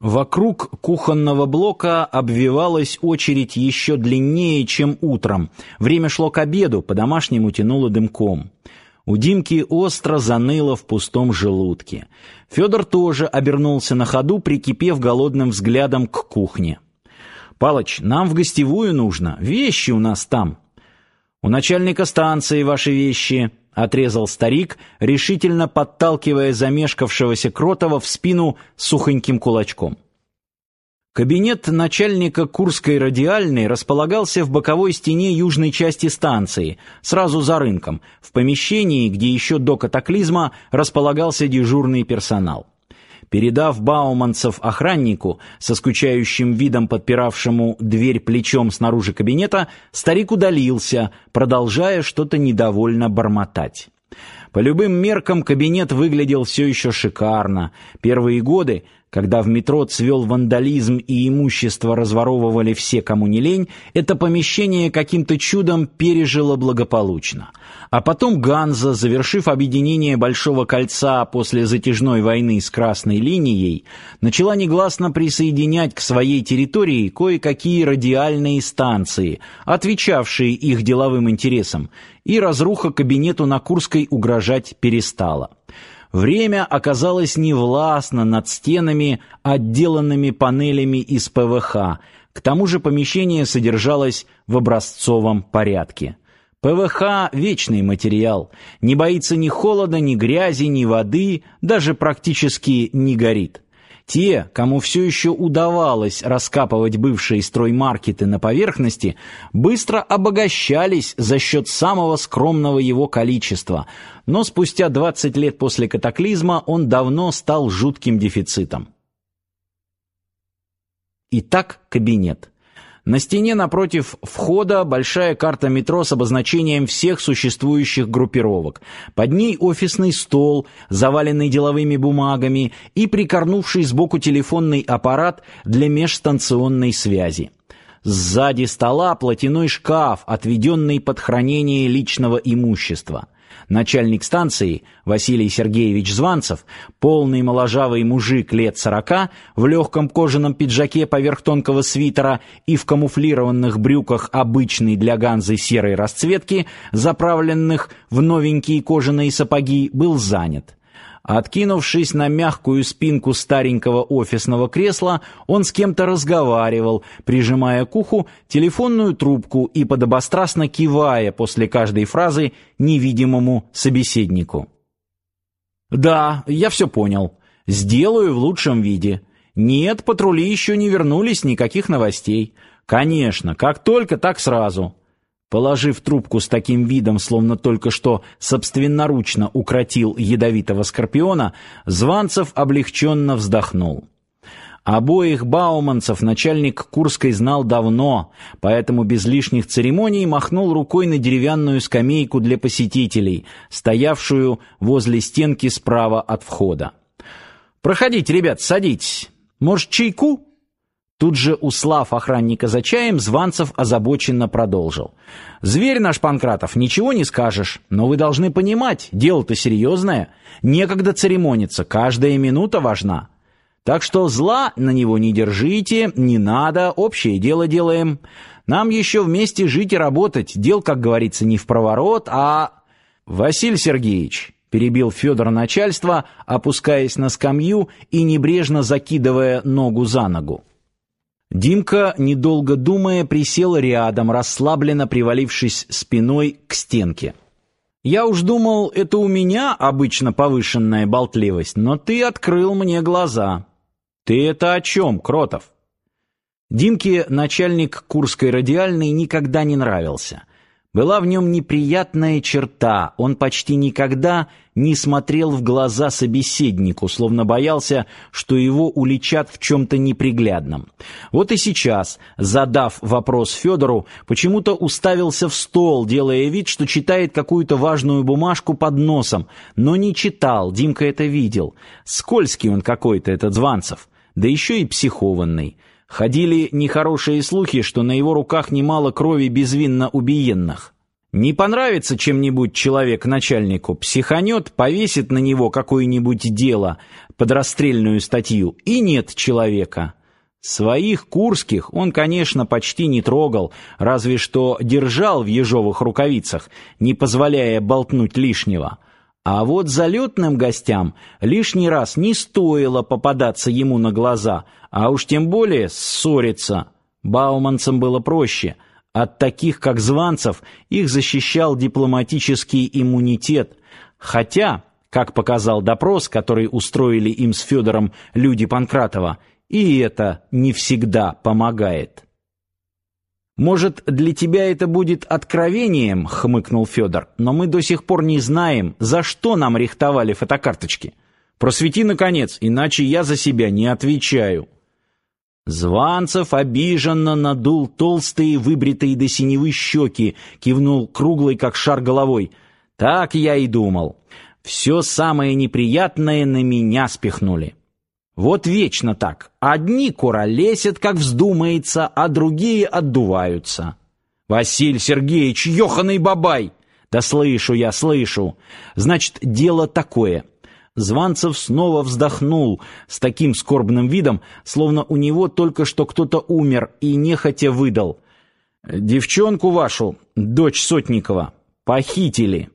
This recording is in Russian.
Вокруг кухонного блока обвивалась очередь еще длиннее, чем утром. Время шло к обеду, по-домашнему тянуло дымком. У Димки остро заныло в пустом желудке. Федор тоже обернулся на ходу, прикипев голодным взглядом к кухне. «Палыч, нам в гостевую нужно. Вещи у нас там». «У начальника станции ваши вещи», — отрезал старик, решительно подталкивая замешкавшегося Кротова в спину сухоньким кулачком. Кабинет начальника Курской радиальной располагался в боковой стене южной части станции, сразу за рынком, в помещении, где еще до катаклизма располагался дежурный персонал. Передав Бауманцев охраннику, со скучающим видом подпиравшему дверь плечом снаружи кабинета, старик удалился, продолжая что-то недовольно бормотать. По любым меркам кабинет выглядел все еще шикарно. Первые годы, когда в метро цвел вандализм и имущество разворовывали все, кому не лень, это помещение каким-то чудом пережило благополучно. А потом Ганза, завершив объединение Большого кольца после затяжной войны с Красной линией, начала негласно присоединять к своей территории кое-какие радиальные станции, отвечавшие их деловым интересам, и разруха кабинету на Курской угрожать перестала. Время оказалось невластно над стенами, отделанными панелями из ПВХ. К тому же помещение содержалось в образцовом порядке. ПВХ вечный материал, не боится ни холода, ни грязи, ни воды, даже практически не горит. Те, кому все еще удавалось раскапывать бывшие строймаркеты на поверхности, быстро обогащались за счет самого скромного его количества, но спустя 20 лет после катаклизма он давно стал жутким дефицитом. Итак, кабинет. На стене напротив входа большая карта метро с обозначением всех существующих группировок. Под ней офисный стол, заваленный деловыми бумагами и прикорнувший сбоку телефонный аппарат для межстанционной связи. Сзади стола платяной шкаф, отведенный под хранение личного имущества. Начальник станции Василий Сергеевич Званцев, полный моложавый мужик лет сорока, в легком кожаном пиджаке поверх тонкого свитера и в камуфлированных брюках обычной для Ганзы серой расцветки, заправленных в новенькие кожаные сапоги, был занят. Откинувшись на мягкую спинку старенького офисного кресла, он с кем-то разговаривал, прижимая к уху телефонную трубку и подобострастно кивая после каждой фразы невидимому собеседнику. «Да, я все понял. Сделаю в лучшем виде. Нет, патрули еще не вернулись, никаких новостей. Конечно, как только, так сразу». Положив трубку с таким видом, словно только что собственноручно укротил ядовитого скорпиона, Званцев облегченно вздохнул. Обоих бауманцев начальник Курской знал давно, поэтому без лишних церемоний махнул рукой на деревянную скамейку для посетителей, стоявшую возле стенки справа от входа. «Проходите, ребят, садитесь. Может, чайку?» Тут же, услав охранника за чаем, Званцев озабоченно продолжил. «Зверь наш, Панкратов, ничего не скажешь, но вы должны понимать, дело-то серьезное. Некогда церемониться, каждая минута важна. Так что зла на него не держите, не надо, общее дело делаем. Нам еще вместе жить и работать, дел, как говорится, не в проворот, а...» «Василий Сергеевич», — перебил Федор начальство, опускаясь на скамью и небрежно закидывая ногу за ногу. Димка, недолго думая, присел рядом, расслабленно привалившись спиной к стенке. Я уж думал, это у меня обычно повышенная болтливость, но ты открыл мне глаза. Ты это о чем, Кротов? Димке начальник Курской радиальной никогда не нравился. Была в нем неприятная черта. Он почти никогда не смотрел в глаза собеседнику, словно боялся, что его уличат в чем-то неприглядном. Вот и сейчас, задав вопрос Федору, почему-то уставился в стол, делая вид, что читает какую-то важную бумажку под носом, но не читал, Димка это видел. Скользкий он какой-то, этот Званцев, да еще и психованный. Ходили нехорошие слухи, что на его руках немало крови безвинно убиенных. Не понравится чем-нибудь человек начальнику, психанет, повесит на него какое-нибудь дело под расстрельную статью, и нет человека. Своих курских он, конечно, почти не трогал, разве что держал в ежовых рукавицах, не позволяя болтнуть лишнего. А вот залетным гостям лишний раз не стоило попадаться ему на глаза, а уж тем более ссориться. Бауманцам было проще — от таких, как Званцев, их защищал дипломатический иммунитет, хотя, как показал допрос, который устроили им с Федором люди Панкратова, и это не всегда помогает. «Может, для тебя это будет откровением?» — хмыкнул Федор. «Но мы до сих пор не знаем, за что нам рихтовали фотокарточки. Просвети, наконец, иначе я за себя не отвечаю». Званцев обиженно надул толстые, выбритые до синевы щеки, кивнул круглой, как шар головой. Так я и думал. Все самое неприятное на меня спихнули. Вот вечно так. Одни куролесят, как вздумается, а другие отдуваются. Василий Сергеевич, ёханый бабай! Да слышу я, слышу. Значит, дело такое. Званцев снова вздохнул с таким скорбным видом, словно у него только что кто-то умер и нехотя выдал. «Девчонку вашу, дочь Сотникова, похитили».